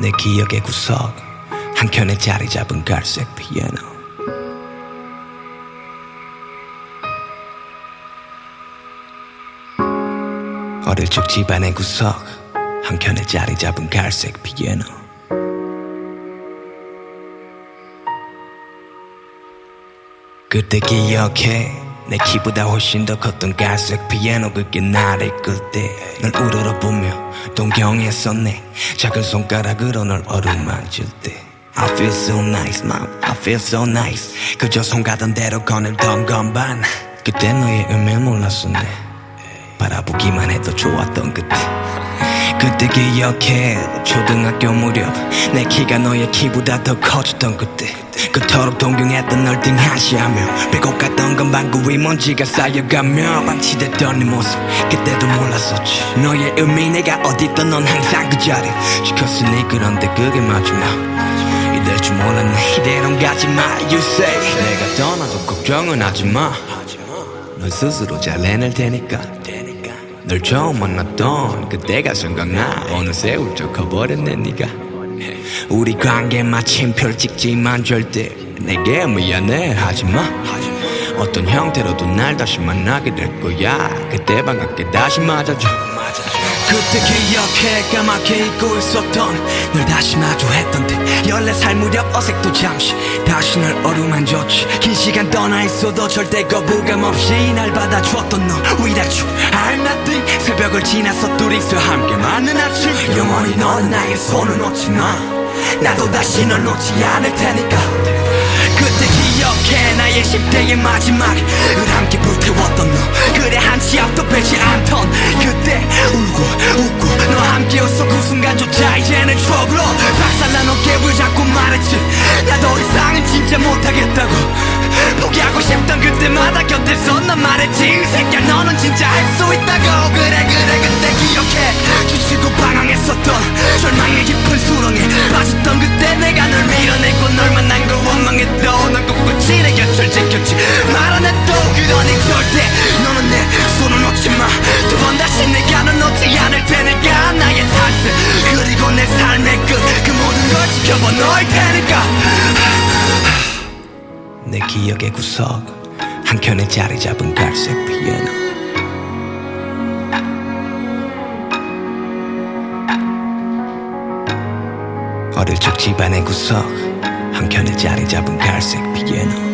내 기억의 구석 한켠에 자리 잡은 갈색 피아노. 어릴 적 집안의 구석 한켠에 자리 잡은 갈색 피아노. 그때 기억해 내 키보다 훨씬 더 컸던 갈색 피아노 그게 나를 끌때널 우러러보며 동경했었네. 작은 손가락으로 널 어루만질 때. I feel so nice mom. I feel so nice. 그저 손 가던 대로 거닐던 건반. 그때 너의 의미를 몰랐었네. 바라보기만 해도 좋았던 그때 그때 기억해. 초등학교 무렵 내 키가 너의 키보다 더 커졌던 그때. 그토록 동경했던 널 등하시하며 빼고 갔던 건 방구 위 먼지가 쌓여가며 방치됐던 네 모습 그때도 몰랐었지. 너의 의미 내가 어디 있던 넌 항상 그 자리 지켰으니 그런데 그게 마지막. 이럴 줄 몰랐네. 이대로 가지마 You say. 내가 떠나도 걱정은 하지마. 넌 스스로 잘 해낼 테니까 널 처음 만났던 그때가 생각나. 어느새 훌쩍 커버렸네 네가. 우리 관계 마침 펼찍지만 절대 내게 미안해 하지마. 어떤 형태로도 날 다시 만나게 될 거야. 그때 반갑게 다시 맞아줘. 그때 기억해 까맣게 잊고 있었던 널 다시 마주했던 때 14살 무렵 어색도 잠시 다시 널 어루만졌지. 긴 시간 떠나 있어도 절대 거부감 없이 날 받아주었던 너. Without you I'm nothing 새벽을 지나서 둘이서 함께 맞는 아침. 영원히 넌 나의 손을 놓지 마. 나도 다시 널 놓지 않을 테니까. 그때 기억해 나의 10대의 마지막을 함께 불태웠던 너. 그래 한치 앞도 빼지 않던 그때 울고 웃고 너와 함께 웃어. 그 순간조차 이제는 추억으로 박살난 어 말했지 이 새끼야. 너는 진짜 할 수 있다고. 그래 그래 그때 기억해. 지치고 방황했었던 절망의 깊은 수렁에 빠졌던 그때 내가 널 밀어내고 널 만난 걸 원망했던 넌 꿋꿋이 내 곁을 지켰지. 말 안 해도 그러니 절대 너는 내 손을 놓지 마두 번 다시 내가 널 놓지 않을 테니까 나의 탄생 그리고 내 삶의 끝. 그 모든 걸 지켜봐 너일 테니까. 내 기억의 구석 한켠에 자리 잡은 갈색 피아노. 어릴 적 집안의 구석 한켠에 자리 잡은 갈색 피아노